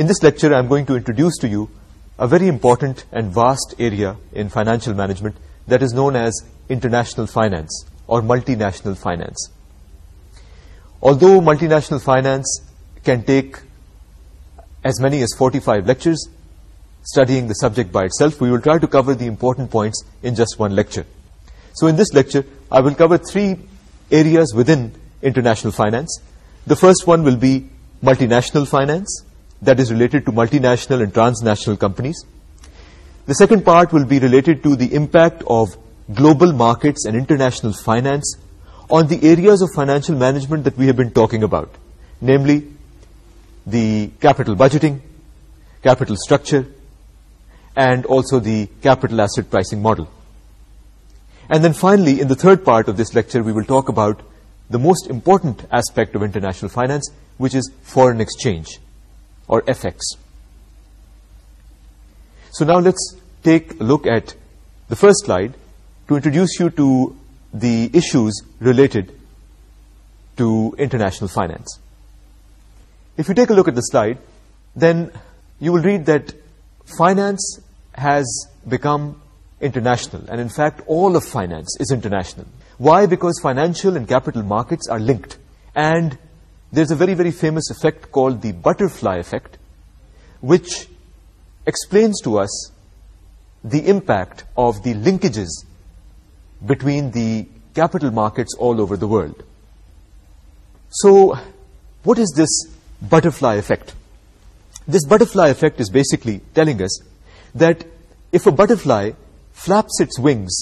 In this lecture, I'm going to introduce to you a very important and vast area in financial management that is known as international finance or multinational finance. Although multinational finance can take as many as 45 lectures studying the subject by itself, we will try to cover the important points in just one lecture. So in this lecture, I will cover three areas within international finance. The first one will be multinational finance that is related to multinational and transnational companies. The second part will be related to the impact of global markets and international finance on the areas of financial management that we have been talking about, namely the capital budgeting, capital structure, and also the capital asset pricing model. And then finally, in the third part of this lecture, we will talk about the most important aspect of international finance, which is foreign exchange or fx. So now let's take a look at the first slide to introduce you to the issues related to international finance. If you take a look at the slide, then you will read that finance has become international, and in fact all of finance is international. Why? Because financial and capital markets are linked, and there is a very very famous effect called the butterfly effect which explains to us the impact of the linkages between the capital markets all over the world. So what is this butterfly effect? This butterfly effect is basically telling us that if a butterfly flaps its wings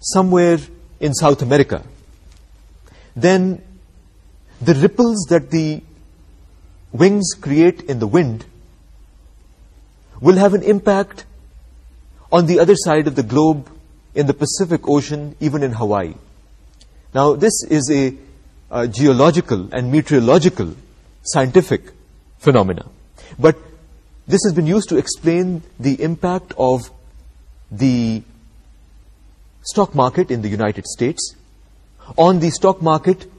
somewhere in South America, then the ripples that the wings create in the wind will have an impact on the other side of the globe in the Pacific Ocean, even in Hawaii. Now, this is a, geological and meteorological scientific phenomenon, But this has been used to explain the impact of the stock market in the United States on the stock market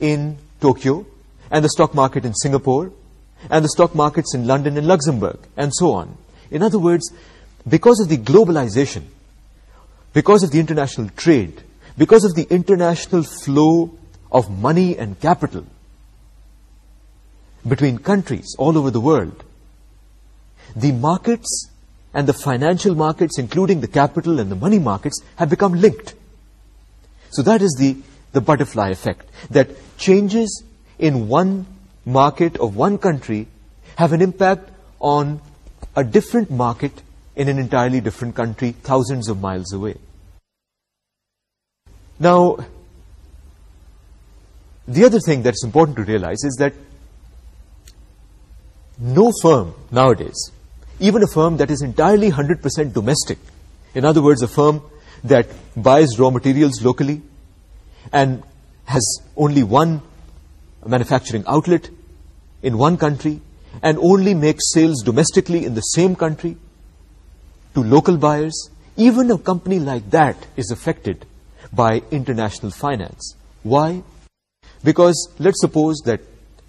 in Tokyo and the stock market in Singapore and the stock markets in London and Luxembourg and so on. In other words, because of the globalization, because of the international trade, because of the international flow of money and capital between countries all over the world, the markets and the financial markets, including the capital and the money markets, have become linked. So that is the the butterfly effect, that changes in one market of one country have an impact on a different market in an entirely different country thousands of miles away. Now, the other thing that's important to realize is that no firm nowadays, even a firm that is entirely 100% domestic, in other words, a firm that buys raw materials locally, and has only one manufacturing outlet in one country and only makes sales domestically in the same country to local buyers, even a company like that is affected by international finance. Why? Because let's suppose that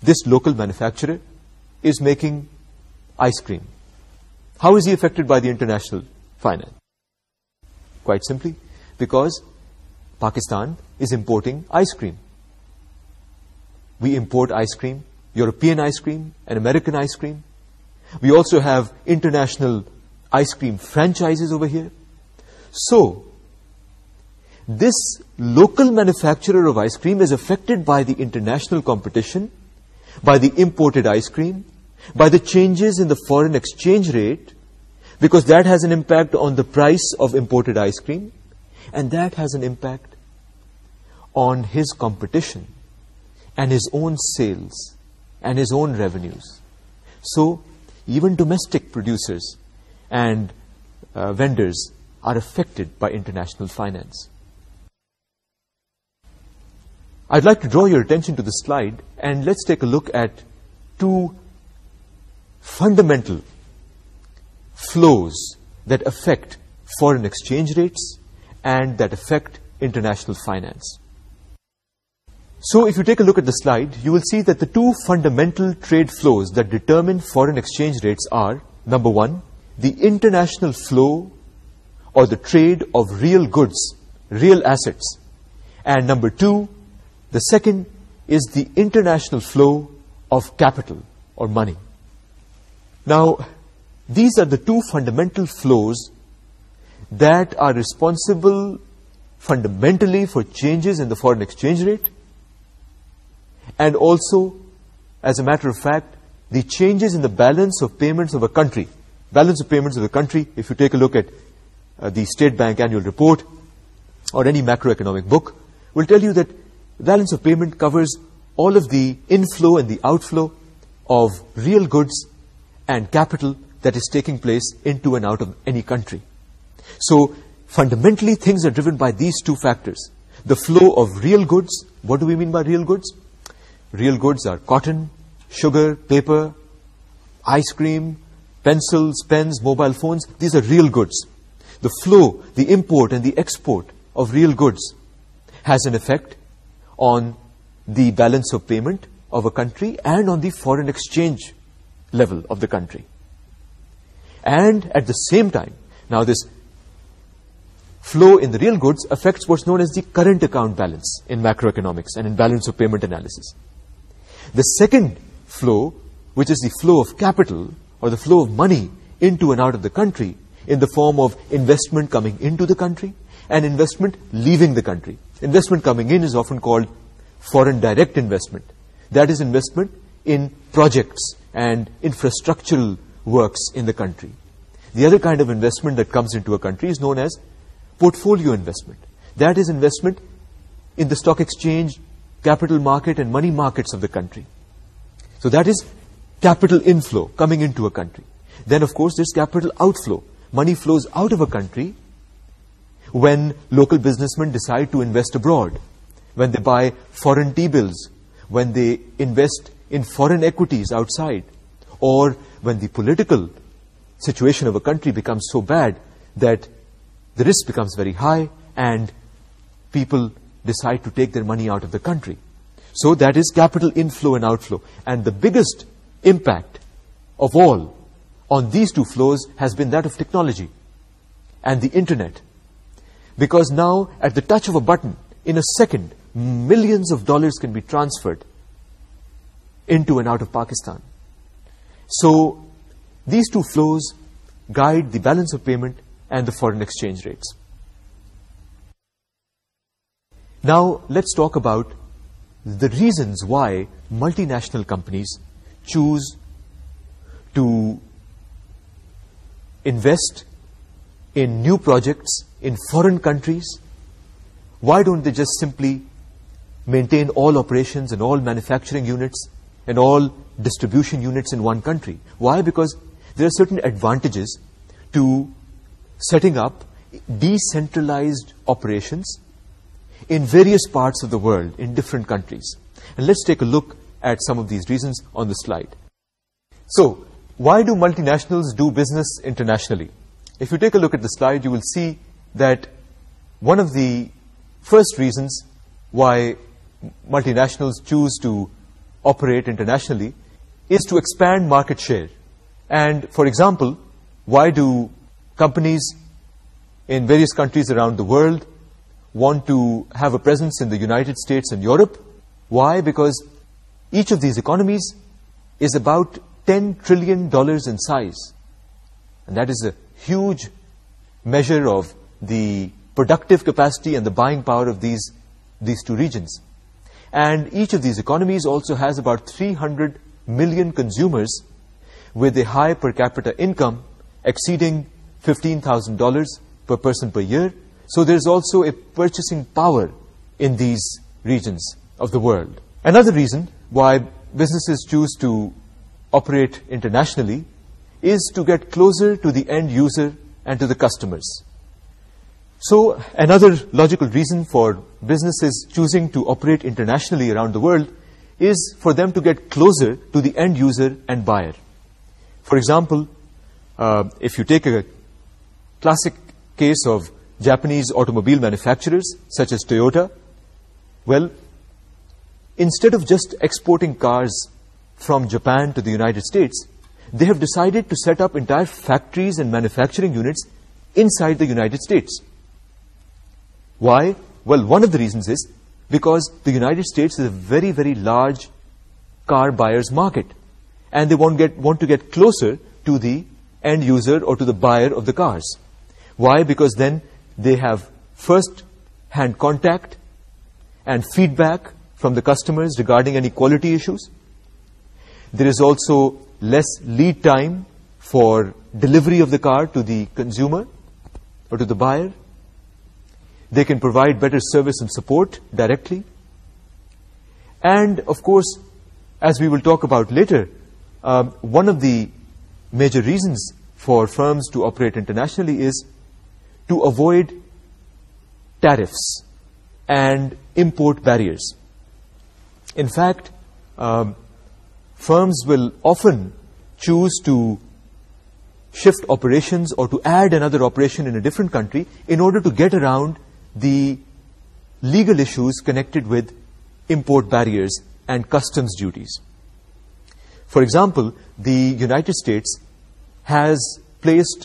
this local manufacturer is making ice cream. How is he affected by the international finance? Quite simply, because Pakistan is importing ice cream. We import ice cream, European ice cream and American ice cream. We also have international ice cream franchises over here. So, this local manufacturer of ice cream is affected by the international competition, by the imported ice cream, by the changes in the foreign exchange rate, because that has an impact on the price of imported ice cream, and that has an impact on his competition and his own sales and his own revenues. So even domestic producers and uh, vendors are affected by international finance. I'd like to draw your attention to the slide and let's take a look at two fundamental flows that affect foreign exchange rates and that affect international finance. So if you take a look at the slide, you will see that the two fundamental trade flows that determine foreign exchange rates are, number one, the international flow or the trade of real goods, real assets. And number two, the second is the international flow of capital or money. Now, these are the two fundamental flows that are responsible fundamentally for changes in the foreign exchange rate and also as a matter of fact the changes in the balance of payments of a country balance of payments of a country if you take a look at uh, the state bank annual report or any macroeconomic book will tell you that balance of payment covers all of the inflow and the outflow of real goods and capital that is taking place into and out of any country so fundamentally things are driven by these two factors the flow of real goods what do we mean by real goods real goods are cotton, sugar, paper, ice cream, pencils, pens, mobile phones. These are real goods. The flow, the import and the export of real goods has an effect on the balance of payment of a country and on the foreign exchange level of the country. And at the same time, now this flow in the real goods affects what's known as the current account balance in macroeconomics and in balance of payment analysis the second flow, which is the flow of capital or the flow of money into and out of the country in the form of investment coming into the country and investment leaving the country. Investment coming in is often called foreign direct investment. That is investment in projects and infrastructural works in the country. The other kind of investment that comes into a country is known as portfolio investment. That is investment in the stock exchange, capital market and money markets of the country. So that is capital inflow coming into a country. Then of course there's capital outflow. Money flows out of a country when local businessmen decide to invest abroad, when they buy foreign T-bills, when they invest in foreign equities outside, or when the political situation of a country becomes so bad that the risk becomes very high and people decide to take their money out of the country. So that is capital inflow and outflow. And the biggest impact of all on these two flows has been that of technology and the internet. Because now, at the touch of a button, in a second, millions of dollars can be transferred into and out of Pakistan. So these two flows guide the balance of payment and the foreign exchange rates. Now, let's talk about the reasons why multinational companies choose to invest in new projects in foreign countries. Why don't they just simply maintain all operations and all manufacturing units and all distribution units in one country? Why? Because there are certain advantages to setting up decentralized operations in various parts of the world, in different countries. And let's take a look at some of these reasons on the slide. So, why do multinationals do business internationally? If you take a look at the slide, you will see that one of the first reasons why multinationals choose to operate internationally is to expand market share. And, for example, why do companies in various countries around the world want to have a presence in the United States and Europe. Why? Because each of these economies is about 10 trillion dollars in size. And that is a huge measure of the productive capacity and the buying power of these, these two regions. And each of these economies also has about 300 million consumers with a high per capita income exceeding $15,000 per person per year. So there is also a purchasing power in these regions of the world. Another reason why businesses choose to operate internationally is to get closer to the end user and to the customers. So another logical reason for businesses choosing to operate internationally around the world is for them to get closer to the end user and buyer. For example, uh, if you take a classic case of Japanese automobile manufacturers such as Toyota, well, instead of just exporting cars from Japan to the United States, they have decided to set up entire factories and manufacturing units inside the United States. Why? Well, one of the reasons is because the United States is a very, very large car buyer's market and they want, get, want to get closer to the end user or to the buyer of the cars. Why? Because then they have first hand contact and feedback from the customers regarding any quality issues there is also less lead time for delivery of the car to the consumer or to the buyer they can provide better service and support directly and of course as we will talk about later um, one of the major reasons for firms to operate internationally is to avoid tariffs and import barriers. In fact, um, firms will often choose to shift operations or to add another operation in a different country in order to get around the legal issues connected with import barriers and customs duties. For example, the United States has placed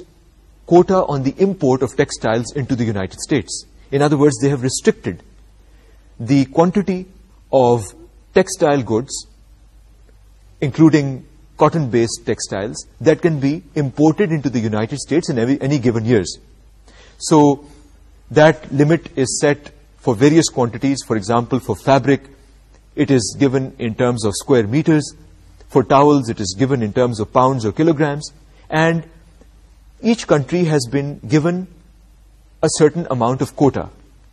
quota on the import of textiles into the United States. In other words, they have restricted the quantity of textile goods, including cotton-based textiles, that can be imported into the United States in every, any given years. So that limit is set for various quantities. For example, for fabric, it is given in terms of square meters. For towels, it is given in terms of pounds or kilograms. And each country has been given a certain amount of quota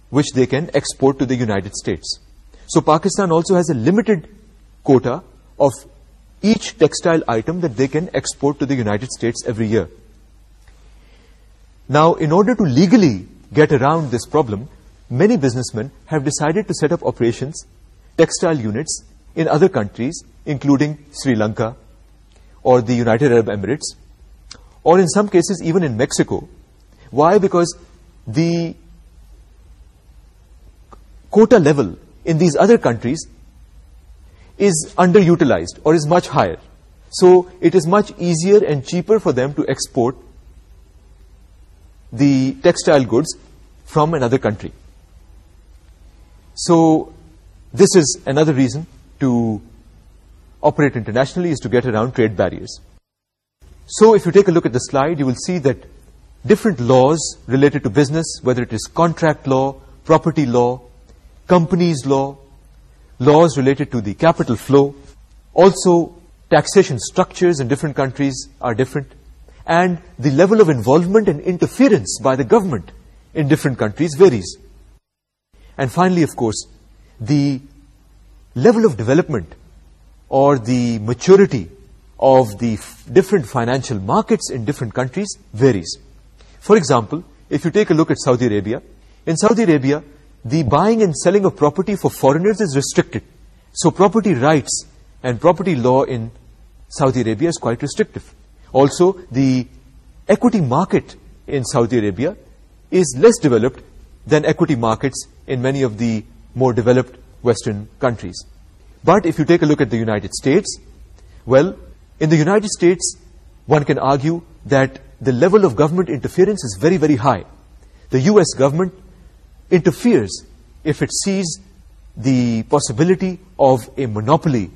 which they can export to the United States. So Pakistan also has a limited quota of each textile item that they can export to the United States every year. Now, in order to legally get around this problem, many businessmen have decided to set up operations, textile units in other countries, including Sri Lanka or the United Arab Emirates, or in some cases even in Mexico. Why? Because the quota level in these other countries is underutilized or is much higher. So it is much easier and cheaper for them to export the textile goods from another country. So this is another reason to operate internationally is to get around trade barriers. So if you take a look at the slide, you will see that different laws related to business, whether it is contract law, property law, companies law, laws related to the capital flow, also taxation structures in different countries are different, and the level of involvement and interference by the government in different countries varies. And finally, of course, the level of development or the maturity of the different financial markets in different countries varies. For example, if you take a look at Saudi Arabia, in Saudi Arabia, the buying and selling of property for foreigners is restricted. So property rights and property law in Saudi Arabia is quite restrictive. Also, the equity market in Saudi Arabia is less developed than equity markets in many of the more developed Western countries. But if you take a look at the United States, well, in the United States, one can argue that the level of government interference is very, very high. The U.S. government interferes if it sees the possibility of a monopoly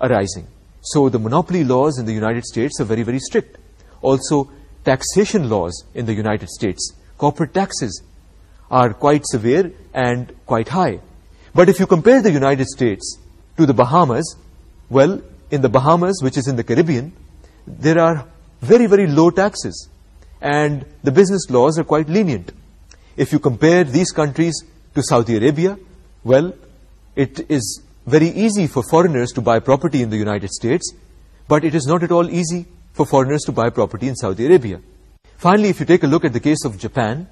arising. So the monopoly laws in the United States are very, very strict. Also, taxation laws in the United States, corporate taxes, are quite severe and quite high. But if you compare the United States to the Bahamas, well, in the Bahamas, which is in the Caribbean, there are very, very low taxes, and the business laws are quite lenient. If you compare these countries to Saudi Arabia, well, it is very easy for foreigners to buy property in the United States, but it is not at all easy for foreigners to buy property in Saudi Arabia. Finally, if you take a look at the case of Japan,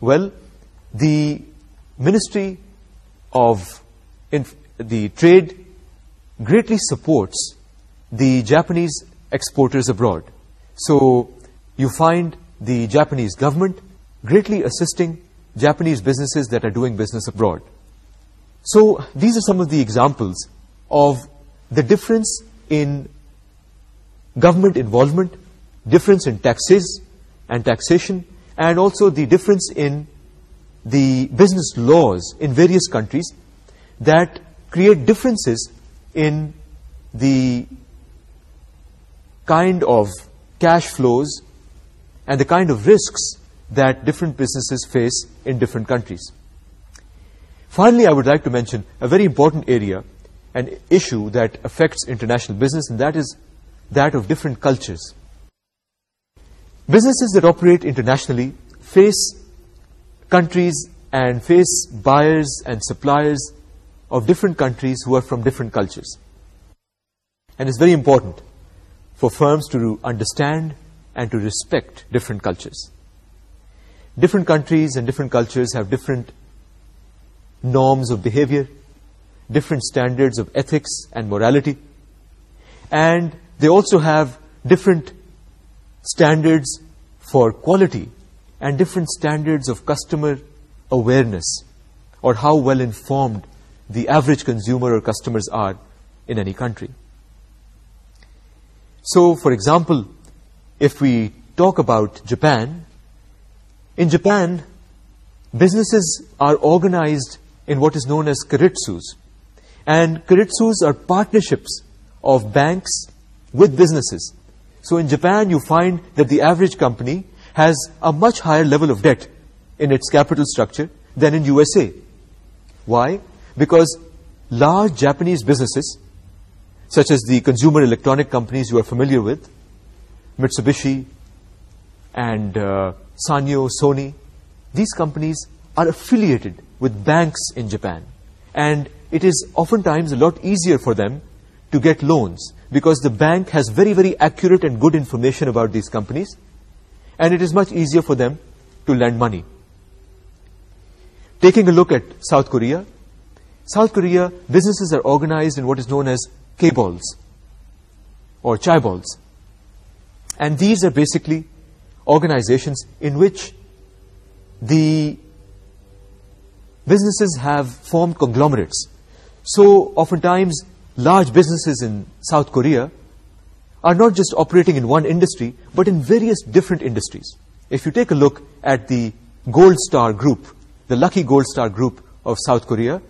well, the Ministry of the Trade greatly supports the Japanese exporters abroad. So you find the Japanese government greatly assisting Japanese businesses that are doing business abroad. So these are some of the examples of the difference in government involvement, difference in taxes and taxation, and also the difference in the business laws in various countries that create differences in the kind of cash flows and the kind of risks that different businesses face in different countries. Finally, I would like to mention a very important area, an issue that affects international business, and that is that of different cultures. Businesses that operate internationally face countries and face buyers and suppliers of different countries who are from different cultures. And it's very important for firms to understand and to respect different cultures. Different countries and different cultures have different norms of behavior, different standards of ethics and morality, and they also have different standards for quality and different standards of customer awareness or how well-informed the average consumer or customers are in any country. So, for example, if we talk about Japan, in Japan, businesses are organized in what is known as karitsus. And karitsus are partnerships of banks with businesses. So in Japan, you find that the average company has a much higher level of debt in its capital structure than in USA. Why? because large Japanese businesses, such as the consumer electronic companies you are familiar with, Mitsubishi and uh, Sony, these companies are affiliated with banks in Japan. And it is oftentimes a lot easier for them to get loans because the bank has very, very accurate and good information about these companies and it is much easier for them to lend money. Taking a look at South Korea, South Korea, businesses are organized in what is known as k or chai And these are basically organizations in which the businesses have formed conglomerates. So oftentimes, large businesses in South Korea are not just operating in one industry, but in various different industries. If you take a look at the Gold Star Group, the Lucky Gold Star Group of South Korea,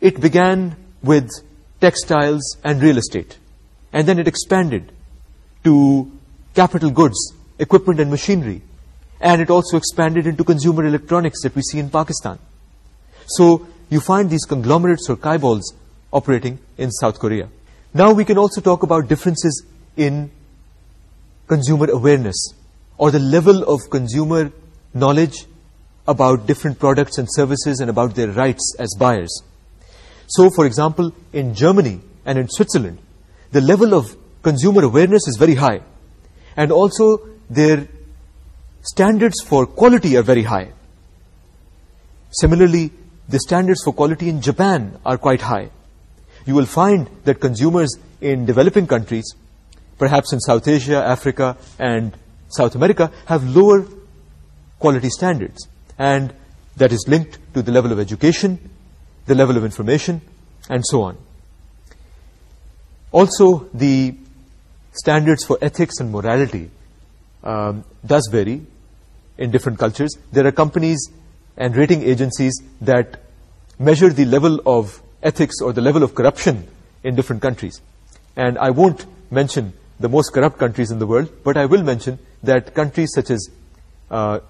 it began with textiles and real estate and then it expanded to capital goods equipment and machinery and it also expanded into consumer electronics that we see in Pakistan so you find these conglomerates or kaiballs operating in South Korea now we can also talk about differences in consumer awareness or the level of consumer knowledge about different products and services and about their rights as buyers so, for example, in Germany and in Switzerland, the level of consumer awareness is very high. And also, their standards for quality are very high. Similarly, the standards for quality in Japan are quite high. You will find that consumers in developing countries, perhaps in South Asia, Africa, and South America, have lower quality standards. And that is linked to the level of education, the level of information, and so on. Also, the standards for ethics and morality um, does vary in different cultures. There are companies and rating agencies that measure the level of ethics or the level of corruption in different countries. And I won't mention the most corrupt countries in the world, but I will mention that countries such as uh,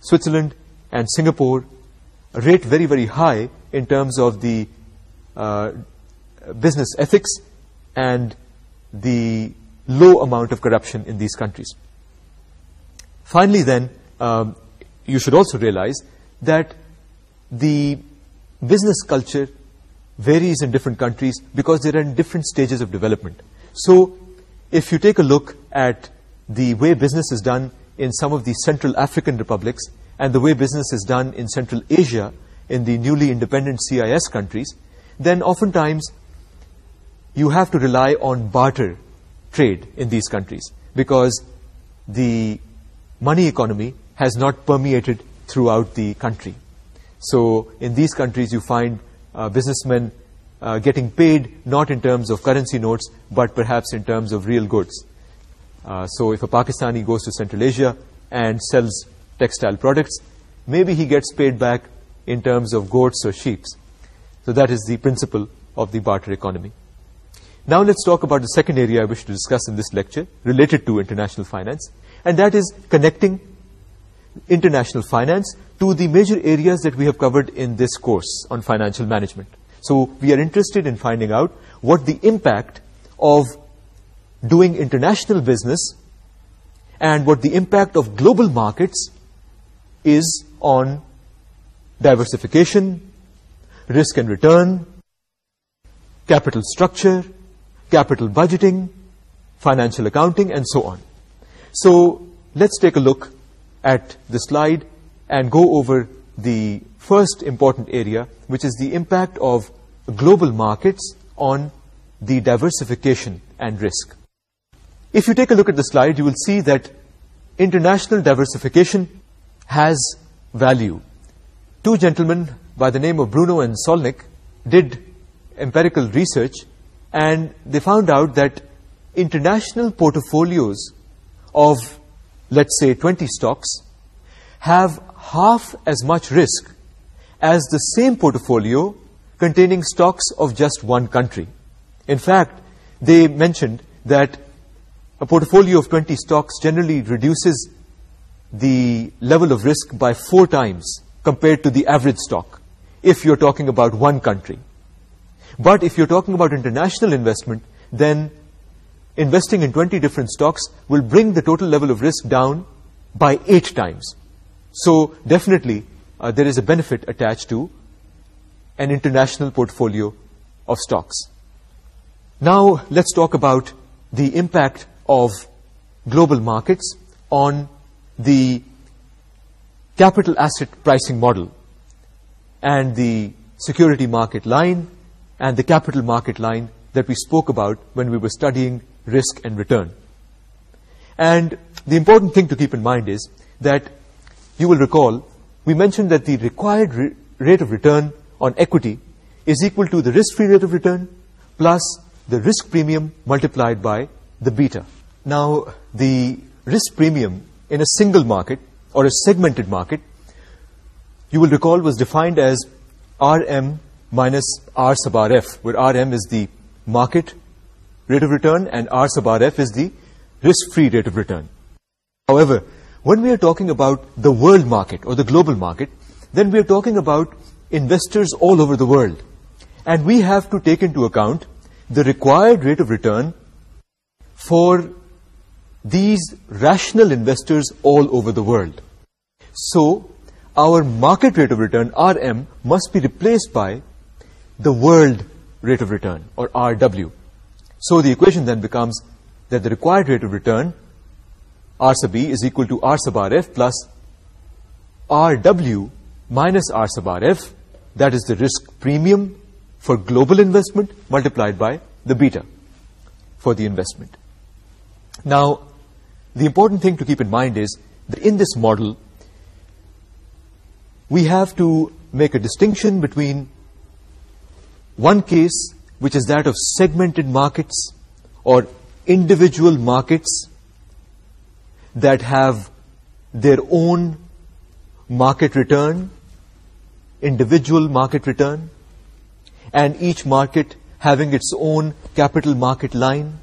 Switzerland and Singapore rate very very high in terms of the business ethics and the low amount of corruption in these countries. Finally then, you should also realize that the business culture varies in different countries because they're in different stages of development. So if you take a look at the way business is done in some of the Central African republics, and the way business is done in Central Asia, in the newly independent CIS countries, then oftentimes you have to rely on barter trade in these countries because the money economy has not permeated throughout the country. So in these countries you find uh, businessmen uh, getting paid not in terms of currency notes but perhaps in terms of real goods. Uh, so if a Pakistani goes to Central Asia and sells textile products, maybe he gets paid back in terms of goats or sheep. So that is the principle of the barter economy. Now let's talk about the second area I wish to discuss in this lecture related to international finance, and that is connecting international finance to the major areas that we have covered in this course on financial management. So we are interested in finding out what the impact of doing international business and what the impact of global markets is on diversification, risk and return, capital structure, capital budgeting, financial accounting, and so on. So let's take a look at the slide and go over the first important area, which is the impact of global markets on the diversification and risk. If you take a look at the slide, you will see that international diversification has value. Two gentlemen by the name of Bruno and Solnik did empirical research and they found out that international portfolios of, let's say, 20 stocks have half as much risk as the same portfolio containing stocks of just one country. In fact, they mentioned that a portfolio of 20 stocks generally reduces the level of risk by four times compared to the average stock if you're talking about one country. But if you're talking about international investment, then investing in 20 different stocks will bring the total level of risk down by eight times. So definitely uh, there is a benefit attached to an international portfolio of stocks. Now let's talk about the impact of global markets on the capital asset pricing model and the security market line and the capital market line that we spoke about when we were studying risk and return. And the important thing to keep in mind is that you will recall we mentioned that the required rate of return on equity is equal to the risk-free rate of return plus the risk premium multiplied by the beta. Now, the risk premium in a single market or a segmented market, you will recall was defined as RM minus R sub RF, where RM is the market rate of return and R sub RF is the risk-free rate of return. However, when we are talking about the world market or the global market, then we are talking about investors all over the world. And we have to take into account the required rate of return for these rational investors all over the world. So, our market rate of return, RM, must be replaced by the world rate of return, or RW. So, the equation then becomes that the required rate of return, R sub E, is equal to R sub RF plus RW minus R sub RF, that is the risk premium for global investment multiplied by the beta for the investment. Now, the important thing to keep in mind is that in this model, we have to make a distinction between one case, which is that of segmented markets or individual markets that have their own market return, individual market return, and each market having its own capital market line,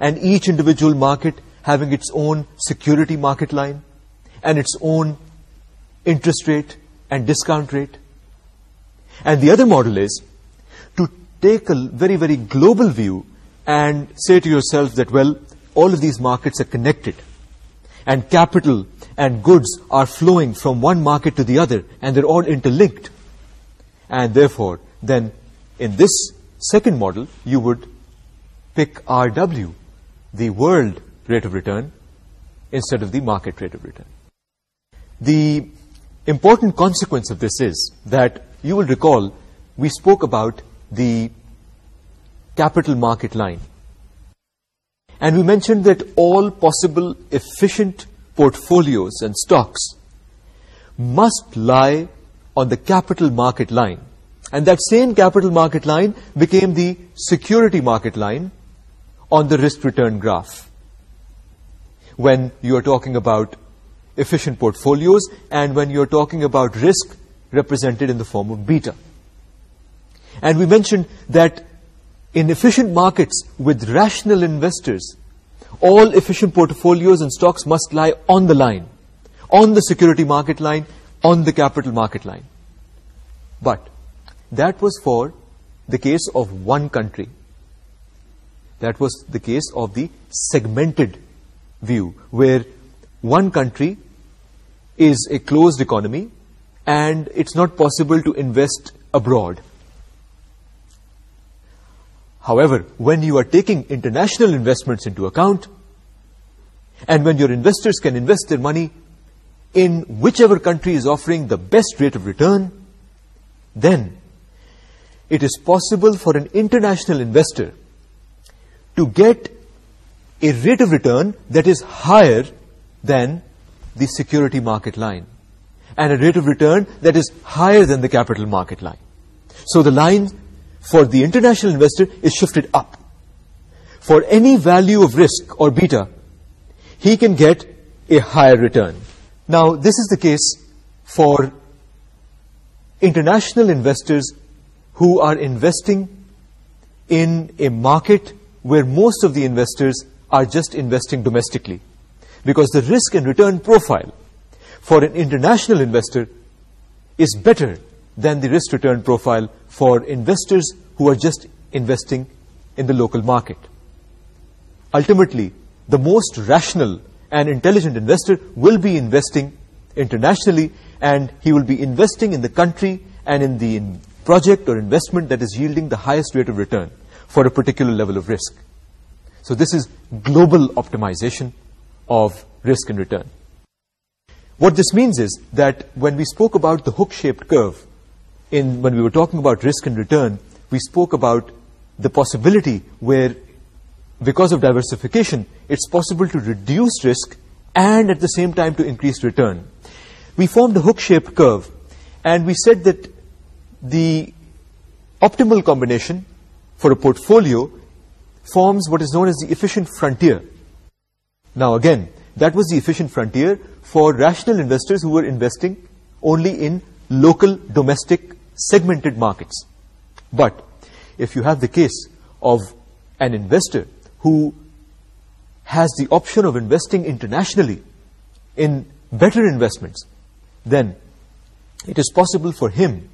and each individual market having its own security market line and its own interest rate and discount rate. And the other model is to take a very, very global view and say to yourself that, well, all of these markets are connected and capital and goods are flowing from one market to the other and they're all interlinked. And therefore, then in this second model, you would pick RW, the world rate of return instead of the market rate of return. The important consequence of this is that you will recall we spoke about the capital market line, and we mentioned that all possible efficient portfolios and stocks must lie on the capital market line, and that same capital market line became the security market line on the risk return graph when you are talking about efficient portfolios and when you are talking about risk represented in the form of beta. And we mentioned that in efficient markets with rational investors, all efficient portfolios and stocks must lie on the line, on the security market line, on the capital market line. But that was for the case of one country. That was the case of the segmented view where one country is a closed economy and it's not possible to invest abroad. However, when you are taking international investments into account and when your investors can invest their money in whichever country is offering the best rate of return, then it is possible for an international investor to get a rate of return that is higher than the security market line and a rate of return that is higher than the capital market line. So the line for the international investor is shifted up. For any value of risk or beta, he can get a higher return. Now, this is the case for international investors who are investing in a market where most of the investors are just investing domestically because the risk and return profile for an international investor is better than the risk return profile for investors who are just investing in the local market. Ultimately, the most rational and intelligent investor will be investing internationally and he will be investing in the country and in the project or investment that is yielding the highest rate of return for a particular level of risk. So this is global optimization of risk and return. What this means is that when we spoke about the hook-shaped curve, in when we were talking about risk and return, we spoke about the possibility where, because of diversification, it's possible to reduce risk and at the same time to increase return. We formed a hook-shaped curve, and we said that the optimal combination for a portfolio forms what is known as the efficient frontier. Now again, that was the efficient frontier for rational investors who were investing only in local, domestic, segmented markets. But if you have the case of an investor who has the option of investing internationally in better investments, then it is possible for him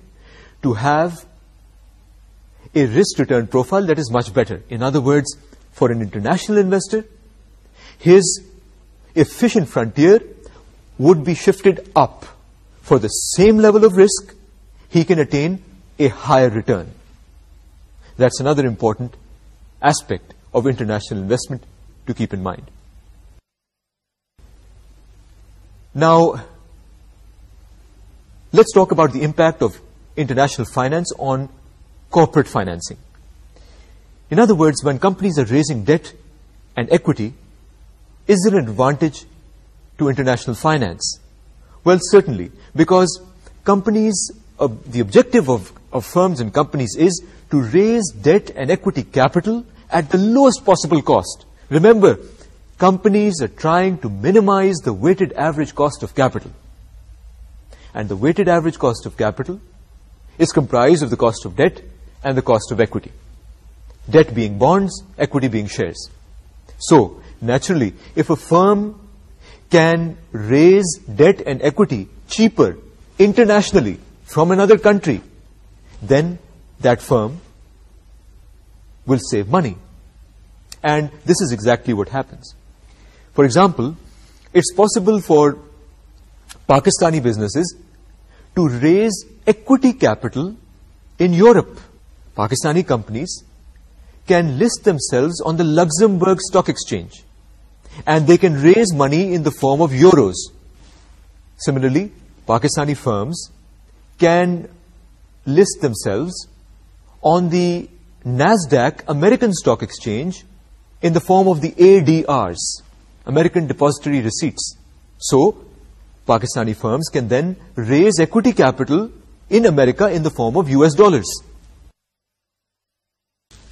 to have a risk return profile that is much better. In other words, for an international investor, his efficient frontier would be shifted up. For the same level of risk, he can attain a higher return. That's another important aspect of international investment to keep in mind. Now, let's talk about the impact of international finance on corporate financing. In other words, when companies are raising debt and equity, is there an advantage to international finance? Well, certainly, because companies, uh, the objective of firms and companies is to raise debt and equity capital at the lowest possible cost. Remember, companies are trying to minimize the weighted average cost of capital. And the weighted average cost of capital is comprised of the cost of debt and the cost of equity. Debt being bonds, equity being shares. So, naturally, if a firm can raise debt and equity cheaper internationally from another country, then that firm will save money. And this is exactly what happens. For example, it's possible for Pakistani businesses to raise equity capital in Europe Pakistani companies can list themselves on the Luxembourg Stock Exchange, and they can raise money in the form of euros. Similarly, Pakistani firms can list themselves on the NASDAQ American Stock Exchange in the form of the ADRs, American Depository Receipts. So, Pakistani firms can then raise equity capital in America in the form of US dollars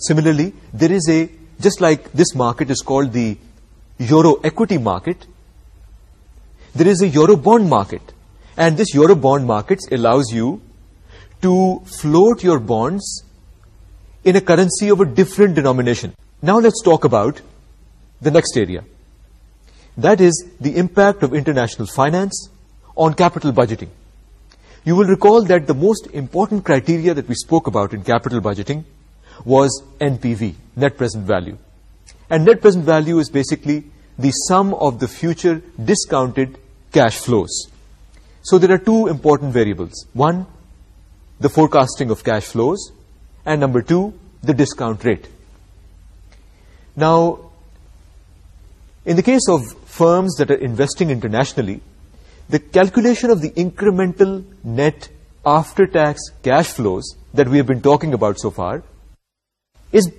similarly there is a just like this market is called the euro equity market there is a euro bond market and this euro bond market allows you to float your bonds in a currency of a different denomination now let's talk about the next area that is the impact of international finance on capital budgeting you will recall that the most important criteria that we spoke about in capital budgeting was NPV, net present value. And net present value is basically the sum of the future discounted cash flows. So there are two important variables. One, the forecasting of cash flows. And number two, the discount rate. Now, in the case of firms that are investing internationally, the calculation of the incremental net after-tax cash flows that we have been talking about so far is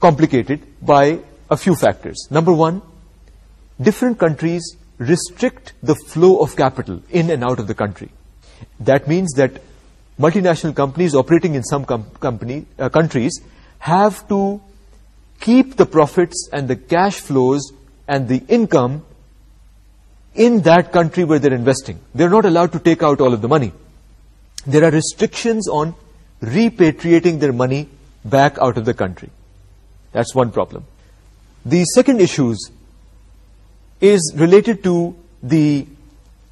complicated by a few factors. Number one, different countries restrict the flow of capital in and out of the country. That means that multinational companies operating in some company, uh, countries have to keep the profits and the cash flows and the income in that country where they're investing. They're not allowed to take out all of the money. There are restrictions on repatriating their money back out of the country. That's one problem. The second issues is related to the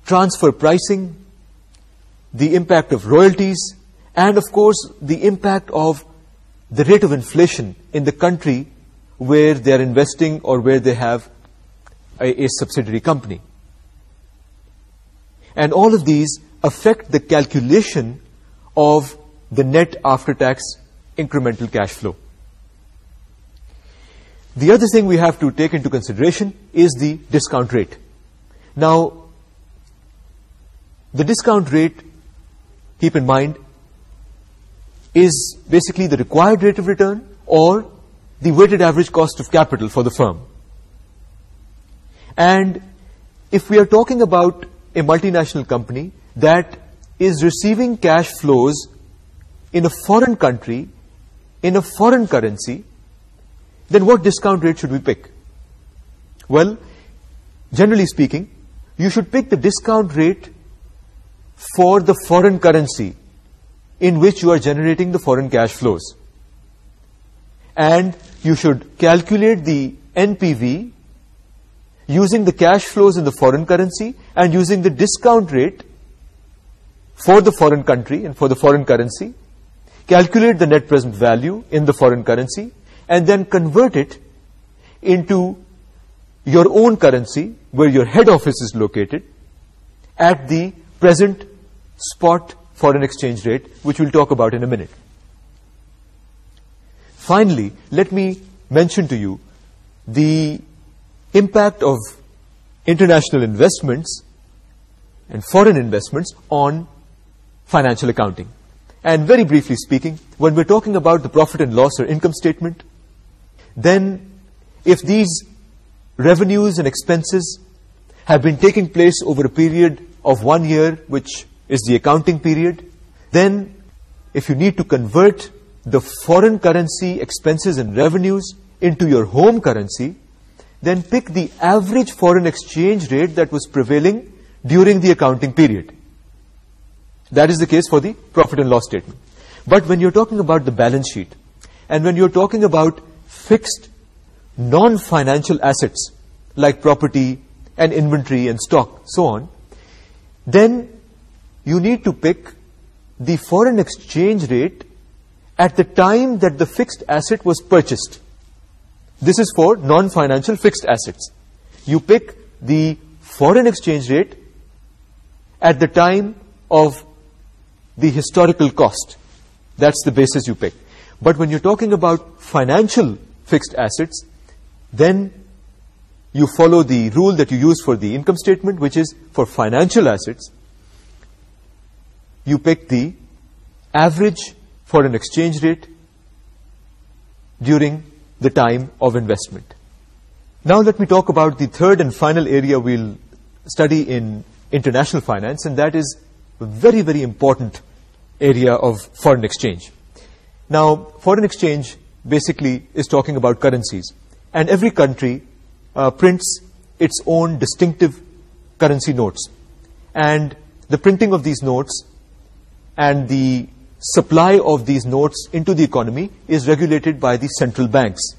transfer pricing, the impact of royalties, and of course the impact of the rate of inflation in the country where they are investing or where they have a, subsidiary company. And all of these affect the calculation of the net after-tax incremental cash flow. The other thing we have to take into consideration is the discount rate. Now, the discount rate, keep in mind, is basically the required rate of return or the weighted average cost of capital for the firm. And if we are talking about a multinational company that is receiving cash flows in a foreign country in a foreign currency, then what discount rate should we pick? Well, generally speaking, you should pick the discount rate for the foreign currency in which you are generating the foreign cash flows. And you should calculate the NPV using the cash flows in the foreign currency and using the discount rate for the foreign country and for the foreign currency calculate the net present value in the foreign currency and then convert it into your own currency where your head office is located at the present spot foreign exchange rate which we'll talk about in a minute. Finally, let me mention to you the impact of international investments and foreign investments on financial accounting. And very briefly speaking, when we're talking about the profit and loss or income statement, then if these revenues and expenses have been taking place over a period of one year, which is the accounting period, then if you need to convert the foreign currency expenses and revenues into your home currency, then pick the average foreign exchange rate that was prevailing during the accounting period. That is the case for the profit and loss statement. But when you're talking about the balance sheet, and when you're talking about fixed non-financial assets, like property and inventory and stock, so on, then you need to pick the foreign exchange rate at the time that the fixed asset was purchased. This is for non-financial fixed assets. You pick the foreign exchange rate at the time of purchase the historical cost. That's the basis you pick. But when you're talking about financial fixed assets, then you follow the rule that you use for the income statement, which is for financial assets, you pick the average foreign exchange rate during the time of investment. Now let me talk about the third and final area we'll study in international finance, and that is very, very important area of foreign exchange. Now, foreign exchange basically is talking about currencies. And every country uh, prints its own distinctive currency notes. And the printing of these notes and the supply of these notes into the economy is regulated by the central banks,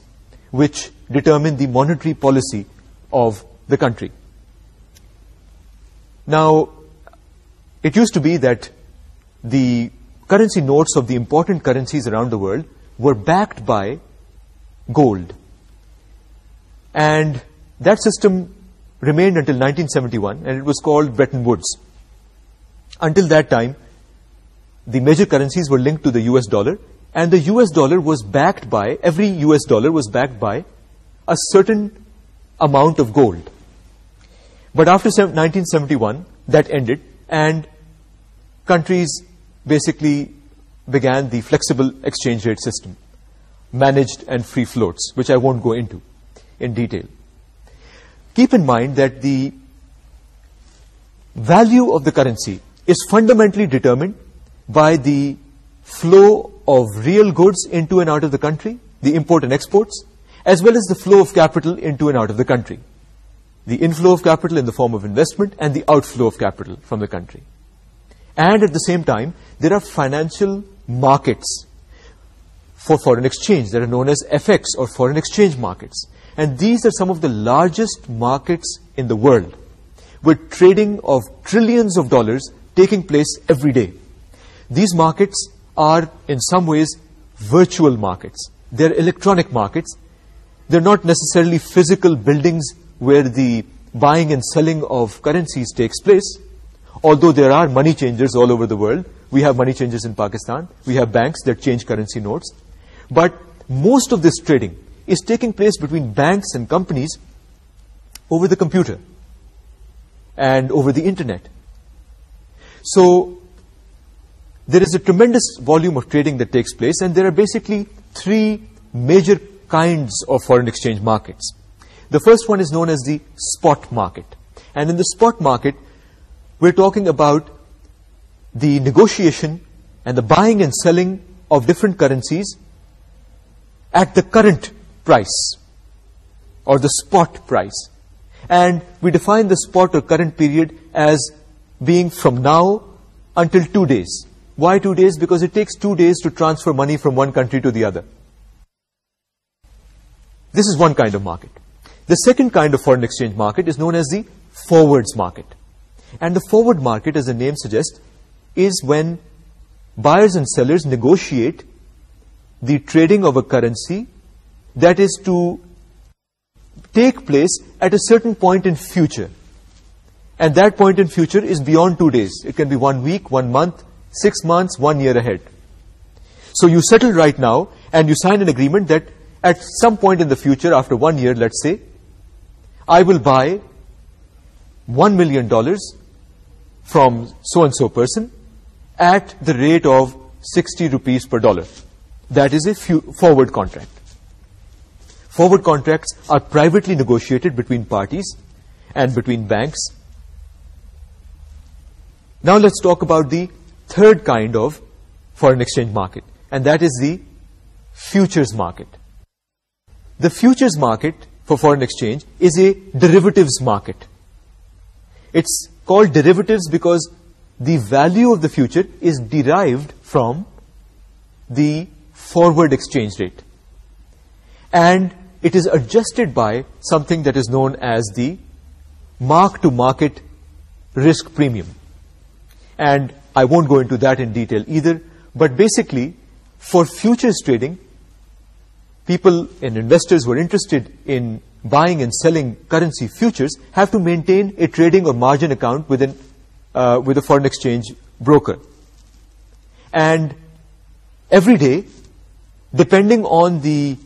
which determine the monetary policy of the country. Now, it used to be that the currency notes of the important currencies around the world were backed by gold. And that system remained until 1971, and it was called Bretton Woods. Until that time, the major currencies were linked to the U.S. dollar, and the U.S. dollar was backed by, every U.S. dollar was backed by a certain amount of gold. But after 1971, that ended, and countries basically began the flexible exchange rate system managed and free floats which I won't go into in detail. Keep in mind that the value of the currency is fundamentally determined by the flow of real goods into and out of the country, the import and exports, as well as the flow of capital into and out of the country the inflow of capital in the form of investment and the outflow of capital from the country. And at the same time, there are financial markets for foreign exchange that are known as FX or foreign exchange markets. And these are some of the largest markets in the world with trading of trillions of dollars taking place every day. These markets are in some ways virtual markets. They're electronic markets. They're not necessarily physical buildings where the buying and selling of currencies takes place, although there are money changers all over the world, we have money changers in Pakistan, we have banks that change currency notes, but most of this trading is taking place between banks and companies over the computer and over the internet. So there is a tremendous volume of trading that takes place and there are basically three major kinds of foreign exchange markets. The first one is known as the spot market. And in the spot market, we're talking about the negotiation and the buying and selling of different currencies at the current price or the spot price. And we define the spot or current period as being from now until two days. Why two days? Because it takes two days to transfer money from one country to the other. This is one kind of market. The second kind of foreign exchange market is known as the forwards market. And the forward market, as the name suggests, is when buyers and sellers negotiate the trading of a currency that is to take place at a certain point in future. And that point in future is beyond two days. It can be one week, one month, six months, one year ahead. So you settle right now and you sign an agreement that at some point in the future, after one year, let's say, I will buy one million dollars from so-and-so person at the rate of 60 rupees per dollar. That is a forward contract. Forward contracts are privately negotiated between parties and between banks. Now let's talk about the third kind of foreign exchange market, and that is the futures market. The futures market for foreign exchange is a derivatives market. It's called derivatives because the value of the future is derived from the forward exchange rate. And it is adjusted by something that is known as the mark-to-market risk premium. And I won't go into that in detail either, but basically for futures trading, people and investors who are interested in buying and selling currency futures have to maintain a trading or margin account within, uh, with a foreign exchange broker. And every day, depending on the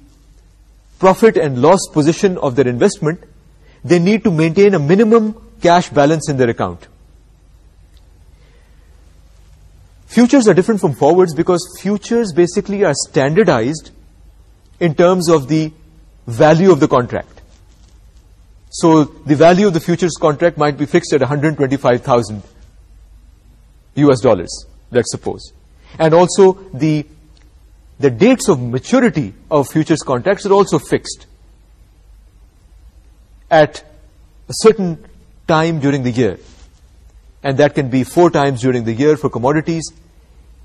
profit and loss position of their investment, they need to maintain a minimum cash balance in their account. Futures are different from forwards because futures basically are standardized in terms of the value of the contract. So the value of the futures contract might be fixed at 125,000 US dollars, let's suppose. And also the the dates of maturity of futures contracts are also fixed at a certain time during the year. And that can be four times during the year for commodities,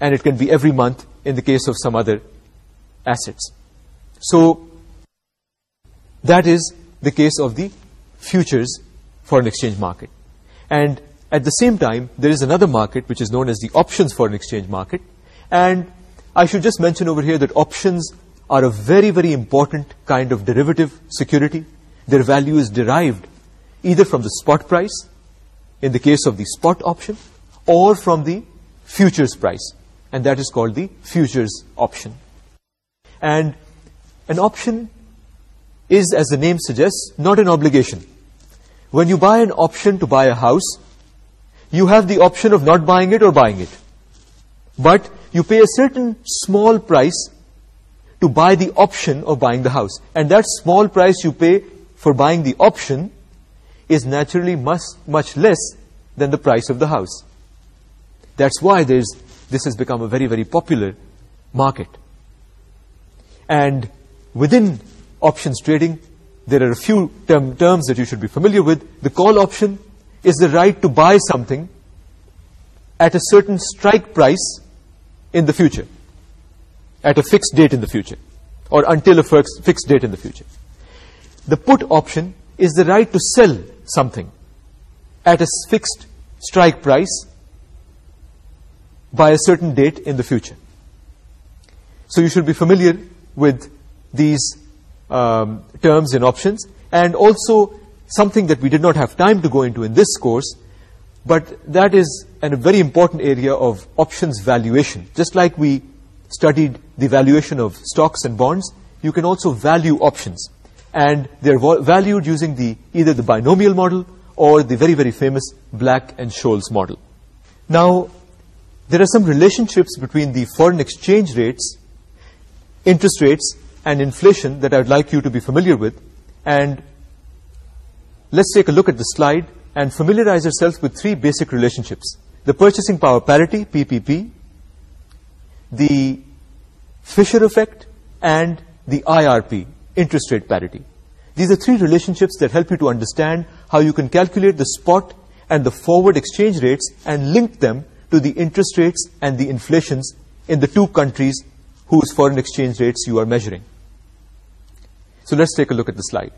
and it can be every month in the case of some other assets. So that is the case of the futures foreign exchange market. And at the same time, there is another market which is known as the options foreign exchange market. And I should just mention over here that options are a very, very important kind of derivative security. Their value is derived either from the spot price, in the case of the spot option, or from the futures price, and that is called the futures option. And an option is, as the name suggests, not an obligation. When you buy an option to buy a house, you have the option of not buying it or buying it. But you pay a certain small price to buy the option of buying the house. And that small price you pay for buying the option is naturally much, much less than the price of the house. That's why this has become a very, very popular market. And within options trading there are a few terms that you should be familiar with the call option is the right to buy something at a certain strike price in the future at a fixed date in the future or until a fixed date in the future the put option is the right to sell something at a fixed strike price by a certain date in the future so you should be familiar with these um, terms and options and also something that we did not have time to go into in this course but that is an, a very important area of options valuation just like we studied the valuation of stocks and bonds you can also value options and they're valued using the either the binomial model or the very very famous black and scholes model now there are some relationships between the foreign exchange rates interest rates and inflation that I would like you to be familiar with. And let's take a look at the slide and familiarize yourself with three basic relationships. The purchasing power parity, PPP, the Fisher effect, and the IRP, interest rate parity. These are three relationships that help you to understand how you can calculate the spot and the forward exchange rates and link them to the interest rates and the inflations in the two countries whose foreign exchange rates you are measuring. So let's take a look at the slide.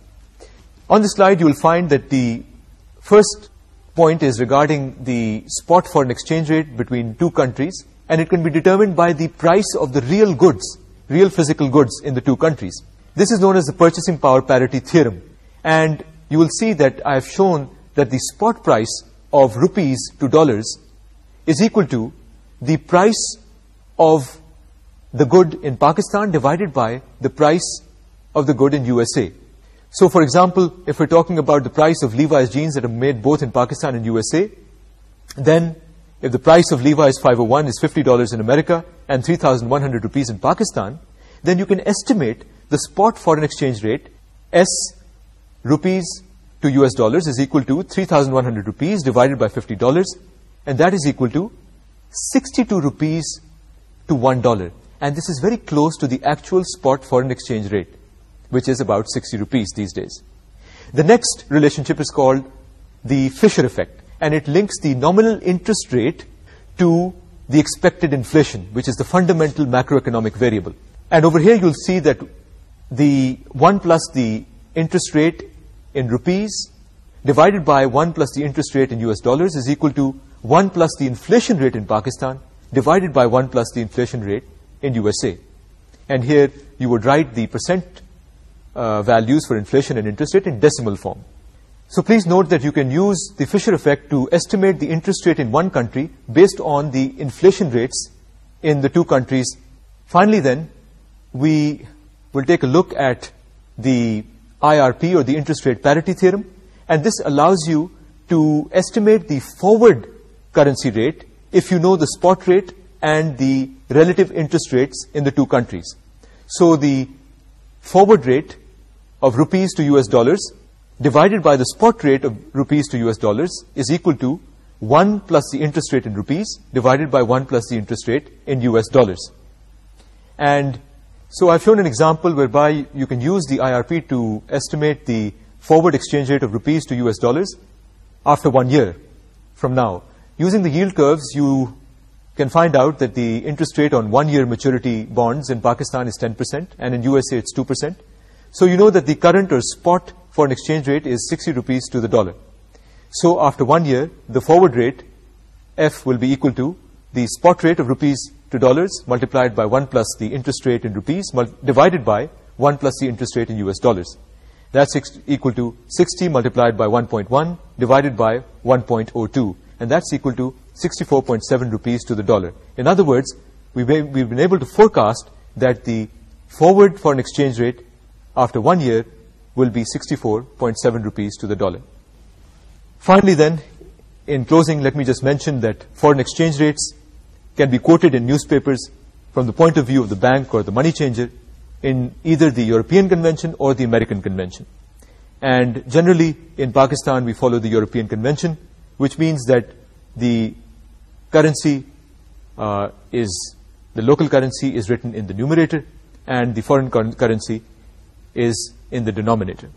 On the slide, you'll find that the first point is regarding the spot foreign exchange rate between two countries, and it can be determined by the price of the real goods, real physical goods in the two countries. This is known as the purchasing power parity theorem, and you will see that I have shown that the spot price of rupees to dollars is equal to the price of the good in Pakistan divided by the price of the good in USA. So, for example, if we're talking about the price of Levi's jeans that are made both in Pakistan and USA, then if the price of Levi's 501 is $50 in America and 3,100 rupees in Pakistan, then you can estimate the spot foreign exchange rate, S rupees to US dollars is equal to 3,100 rupees divided by $50, and that is equal to 62 rupees to $1. And this is very close to the actual spot foreign exchange rate which is about 60 rupees these days. The next relationship is called the Fisher effect, and it links the nominal interest rate to the expected inflation, which is the fundamental macroeconomic variable. And over here you'll see that the 1 plus the interest rate in rupees divided by 1 plus the interest rate in US dollars is equal to 1 plus the inflation rate in Pakistan divided by 1 plus the inflation rate in USA. And here you would write the percent uh, values for inflation and interest rate in decimal form. So please note that you can use the Fisher effect to estimate the interest rate in one country based on the inflation rates in the two countries. Finally then, we will take a look at the IRP or the interest rate parity theorem and this allows you to estimate the forward currency rate if you know the spot rate and the relative interest rates in the two countries. So the forward rate of rupees to US dollars divided by the spot rate of rupees to US dollars is equal to 1 plus the interest rate in rupees divided by 1 plus the interest rate in US dollars. And so I've shown an example whereby you can use the IRP to estimate the forward exchange rate of rupees to US dollars after one year from now. Using the yield curves, you can find out that the interest rate on one-year maturity bonds in Pakistan is 10% and in USA it's 2%. So you know that the current or spot for an exchange rate is 60 rupees to the dollar. So after one year, the forward rate, F, will be equal to the spot rate of rupees to dollars multiplied by 1 plus the interest rate in rupees divided by 1 plus the interest rate in US dollars. That's equal to 60 multiplied by 1.1 divided by 1.02. And that's equal to 64.7 rupees to the dollar. In other words, we've been able to forecast that the forward foreign exchange rate after one year will be 64.7 rupees to the dollar. Finally then, in closing, let me just mention that foreign exchange rates can be quoted in newspapers from the point of view of the bank or the money changer in either the European Convention or the American Convention. And generally, in Pakistan, we follow the European Convention, which means that the currency uh, is, the local currency is written in the numerator and the foreign currency======================== is in the denominator.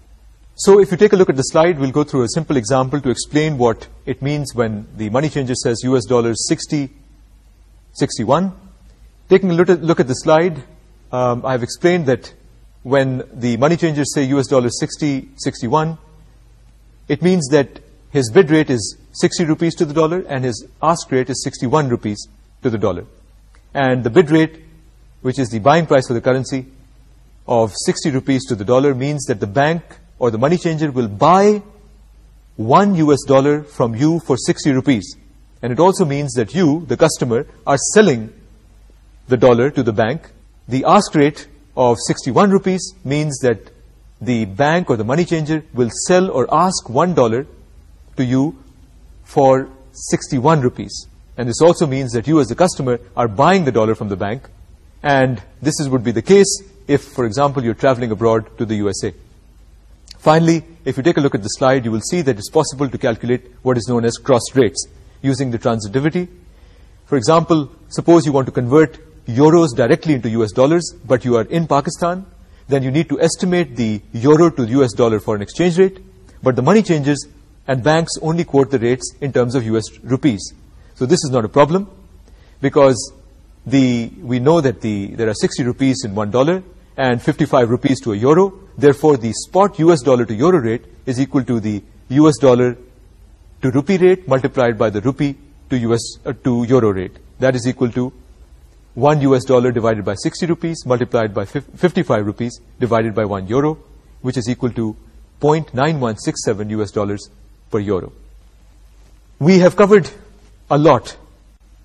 So if you take a look at the slide, we'll go through a simple example to explain what it means when the money changer says US dollars 60, 61. Taking a look at, the slide, um, I have explained that when the money changer says US dollars 60, 61, it means that his bid rate is 60 rupees to the dollar and his ask rate is 61 rupees to the dollar. And the bid rate, which is the buying price for the currency, of 60 rupees to the dollar means that the bank or the money changer will buy one US dollar from you for 60 rupees. And it also means that you, the customer, are selling the dollar to the bank. The ask rate of 61 rupees means that the bank or the money changer will sell or ask one dollar to you for 61 rupees. And this also means that you as the customer are buying the dollar from the bank. And this is would be the case if, for example, you're traveling abroad to the USA. Finally, if you take a look at the slide, you will see that it's possible to calculate what is known as cross rates using the transitivity. For example, suppose you want to convert euros directly into US dollars, but you are in Pakistan, then you need to estimate the euro to US dollar foreign exchange rate, but the money changes and banks only quote the rates in terms of US rupees. So this is not a problem because the, we know that the, there are 60 rupees in $1, and 55 rupees to a euro. Therefore, the spot US dollar to euro rate is equal to the US dollar to rupee rate multiplied by the rupee to US uh, to euro rate. That is equal to 1 US dollar divided by 60 rupees multiplied by 55 rupees divided by 1 euro, which is equal to 0.9167 US dollars per euro. We have covered a lot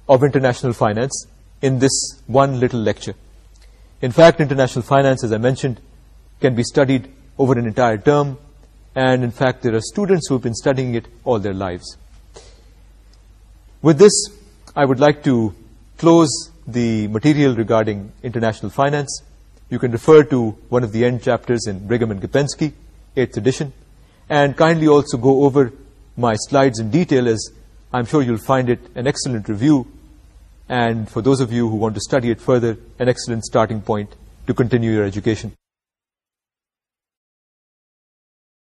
of international finance in this one little lecture. In fact, international finance, as I mentioned, can be studied over an entire term, and in fact, there are students who have been studying it all their lives. With this, I would like to close the material regarding international finance. You can refer to one of the end chapters in Brigham and Gepensky, 8th edition, and kindly also go over my slides in detail, as I'm sure you'll find it an excellent review and for those of you who want to study it further, an excellent starting point to continue your education.